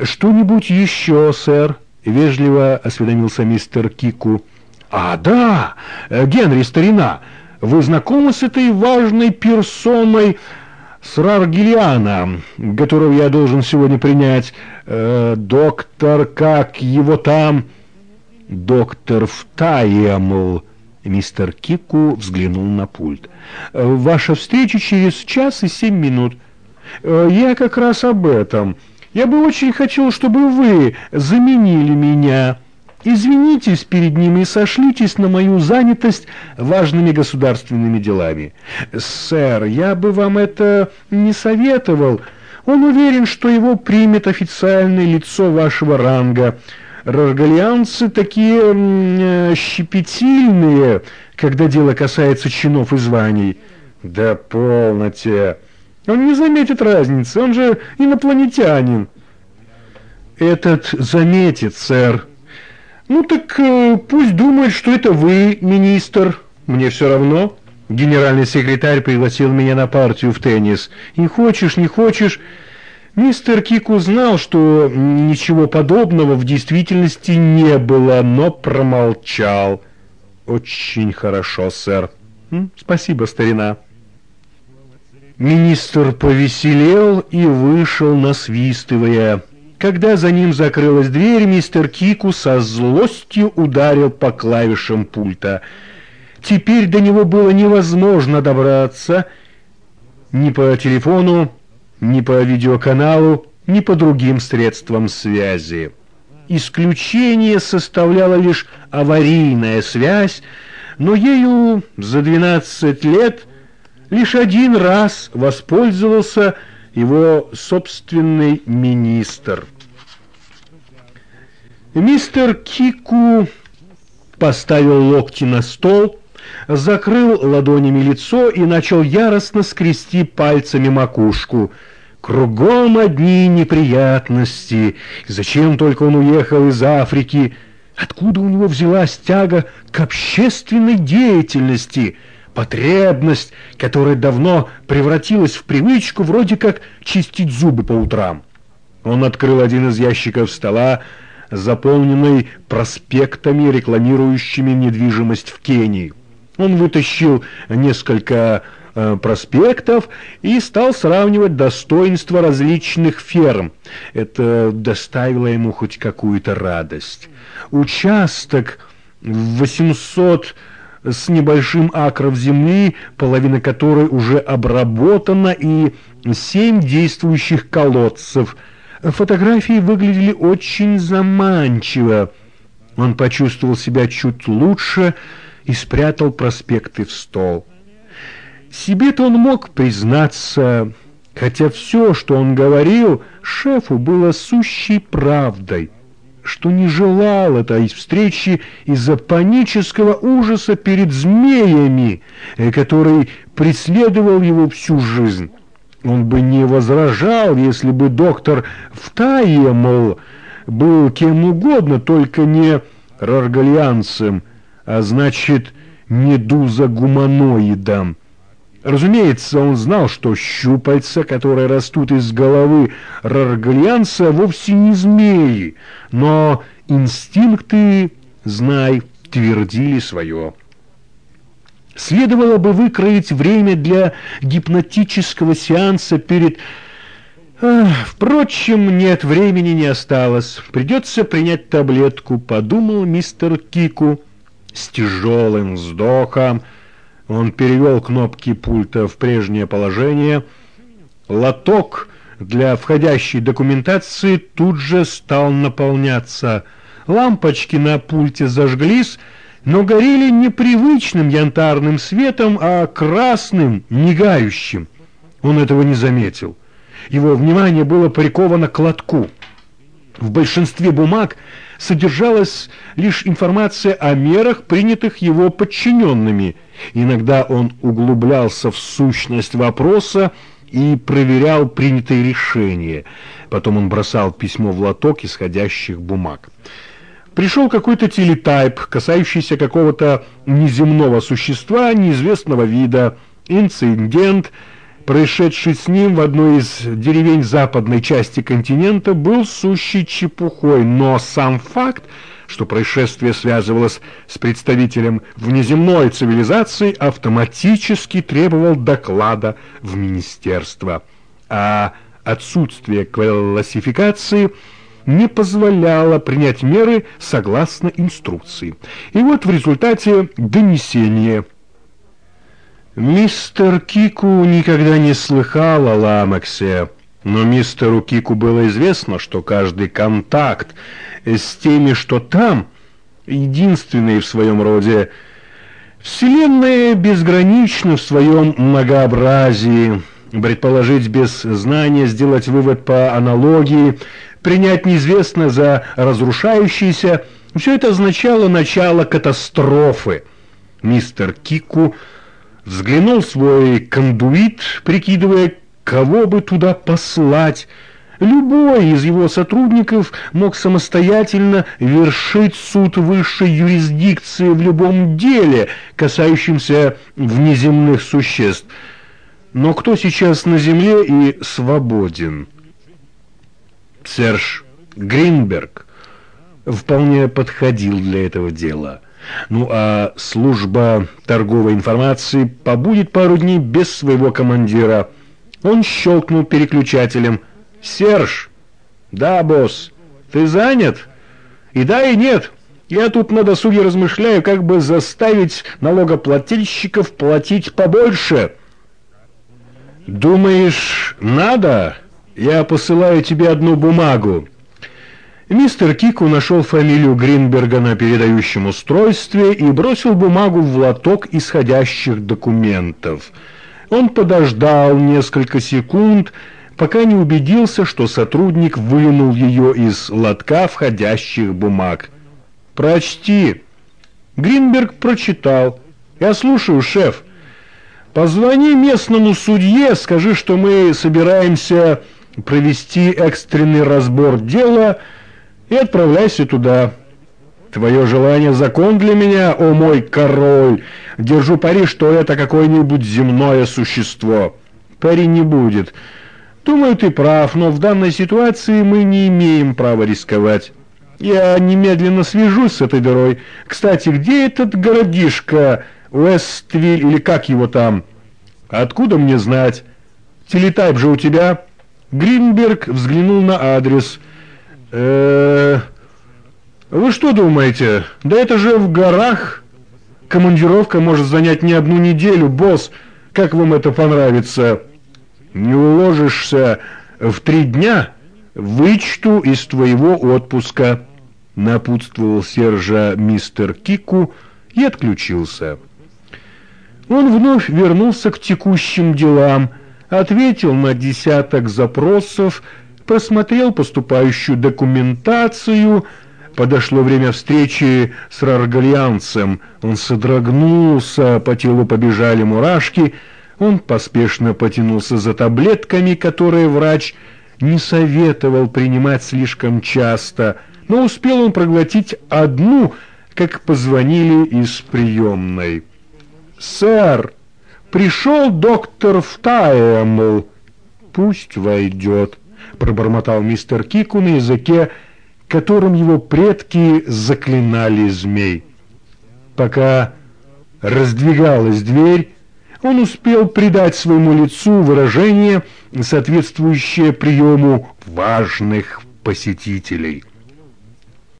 «Что-нибудь еще, сэр?» — вежливо осведомился мистер Кику. «А, да, Генри, старина, вы знакомы с этой важной персоной Сраргилиана, которого я должен сегодня принять? Э, доктор, как его там?» «Доктор Втаемл». Мистер Кику взглянул на пульт. «Ваша встреча через час и семь минут». Э, «Я как раз об этом». Я бы очень хотел, чтобы вы заменили меня. Извинитесь перед ним и сошлитесь на мою занятость важными государственными делами. Сэр, я бы вам это не советовал. Он уверен, что его примет официальное лицо вашего ранга. Раргалианцы такие э, щепетильные, когда дело касается чинов и званий. Да полноте. Он не заметит разницы, он же инопланетянин. Этот заметит, сэр. Ну так э, пусть думает, что это вы, министр. Мне все равно. Генеральный секретарь пригласил меня на партию в теннис. Не хочешь, не хочешь. Мистер Кику знал, что ничего подобного в действительности не было, но промолчал. Очень хорошо, сэр. Спасибо, старина. Министр повеселел и вышел, насвистывая. Когда за ним закрылась дверь, мистер Кику со злостью ударил по клавишам пульта. Теперь до него было невозможно добраться ни по телефону, ни по видеоканалу, ни по другим средствам связи. Исключение составляла лишь аварийная связь, но ею за 12 лет – лишь один раз воспользовался его собственный министр. Мистер Кику поставил локти на стол, закрыл ладонями лицо и начал яростно скрести пальцами макушку. Кругом одни неприятности. Зачем только он уехал из Африки? Откуда у него взялась тяга к общественной деятельности – потребность, которая давно превратилась в привычку вроде как чистить зубы по утрам. Он открыл один из ящиков стола, заполненный проспектами, рекламирующими недвижимость в Кении. Он вытащил несколько э, проспектов и стал сравнивать достоинства различных ферм. Это доставило ему хоть какую-то радость. Участок в 800 с небольшим акров земли, половина которой уже обработана, и семь действующих колодцев. Фотографии выглядели очень заманчиво. Он почувствовал себя чуть лучше и спрятал проспекты в стол. Себе-то он мог признаться, хотя все, что он говорил, шефу было сущей правдой что не желал этой встречи из-за панического ужаса перед змеями, э, который преследовал его всю жизнь. Он бы не возражал, если бы доктор Втаемл был кем угодно, только не раргальянцем, а значит, медуза-гуманоидом. Разумеется, он знал, что щупальца, которые растут из головы рарглянца, вовсе не змеи, но инстинкты, знай, твердили свое. Следовало бы выкроить время для гипнотического сеанса перед... Впрочем, нет, времени не осталось. Придется принять таблетку, подумал мистер Кику с тяжелым вздохом, он перевел кнопки пульта в прежнее положение. Лоток для входящей документации тут же стал наполняться. Лампочки на пульте зажглись, но горели непривычным янтарным светом, а красным, мигающим. Он этого не заметил. Его внимание было приковано к лотку. В большинстве бумаг содержалась лишь информация о мерах, принятых его подчиненными. Иногда он углублялся в сущность вопроса и проверял принятые решения. Потом он бросал письмо в лоток исходящих бумаг. Пришел какой-то телетайп, касающийся какого-то неземного существа неизвестного вида, инцидент, происшедший с ним в одной из деревень западной части континента, был сущей чепухой, но сам факт, что происшествие связывалось с представителем внеземной цивилизации, автоматически требовал доклада в министерство. А отсутствие классификации не позволяло принять меры согласно инструкции. И вот в результате донесения Мистер Кику никогда не слыхал о Ламаксе, но мистеру Кику было известно, что каждый контакт с теми, что там, единственный в своем роде, Вселенная безгранична в своем многообразии. Предположить без знания, сделать вывод по аналогии, принять неизвестно за разрушающийся, все это означало начало катастрофы. Мистер Кику – взглянул свой кондуит, прикидывая, кого бы туда послать. Любой из его сотрудников мог самостоятельно вершить суд высшей юрисдикции в любом деле, касающемся внеземных существ. Но кто сейчас на земле и свободен? Серж Гринберг вполне подходил для этого дела. Ну а служба торговой информации побудет пару дней без своего командира. Он щелкнул переключателем. «Серж!» «Да, босс. Ты занят?» «И да, и нет. Я тут на досуге размышляю, как бы заставить налогоплательщиков платить побольше». «Думаешь, надо? Я посылаю тебе одну бумагу». Мистер Кику нашел фамилию Гринберга на передающем устройстве и бросил бумагу в лоток исходящих документов. Он подождал несколько секунд, пока не убедился, что сотрудник вынул ее из лотка входящих бумаг. «Прочти». Гринберг прочитал. «Я слушаю, шеф. Позвони местному судье, скажи, что мы собираемся провести экстренный разбор дела, и отправляйся туда. Твое желание закон для меня, о мой король. Держу пари, что это какое-нибудь земное существо. Пари не будет. Думаю, ты прав, но в данной ситуации мы не имеем права рисковать. Я немедленно свяжусь с этой дырой. Кстати, где этот городишко Уэствиль или как его там? Откуда мне знать? Телетайп же у тебя? Гринберг взглянул на адрес – э Вы что думаете? Да это же в горах. Командировка может занять не одну неделю, босс. Как вам это понравится? Не уложишься в три дня, вычту из твоего отпуска, напутствовал Сержа мистер Кику и отключился. Он вновь вернулся к текущим делам, ответил на десяток запросов, просмотрел поступающую документацию. Подошло время встречи с раргальянцем. Он содрогнулся, по телу побежали мурашки. Он поспешно потянулся за таблетками, которые врач не советовал принимать слишком часто, но успел он проглотить одну, как позвонили из приемной. «Сэр, пришел доктор Втаэмл. Пусть войдет» пробормотал мистер Кику на языке, которым его предки заклинали змей. Пока раздвигалась дверь, он успел придать своему лицу выражение, соответствующее приему важных посетителей –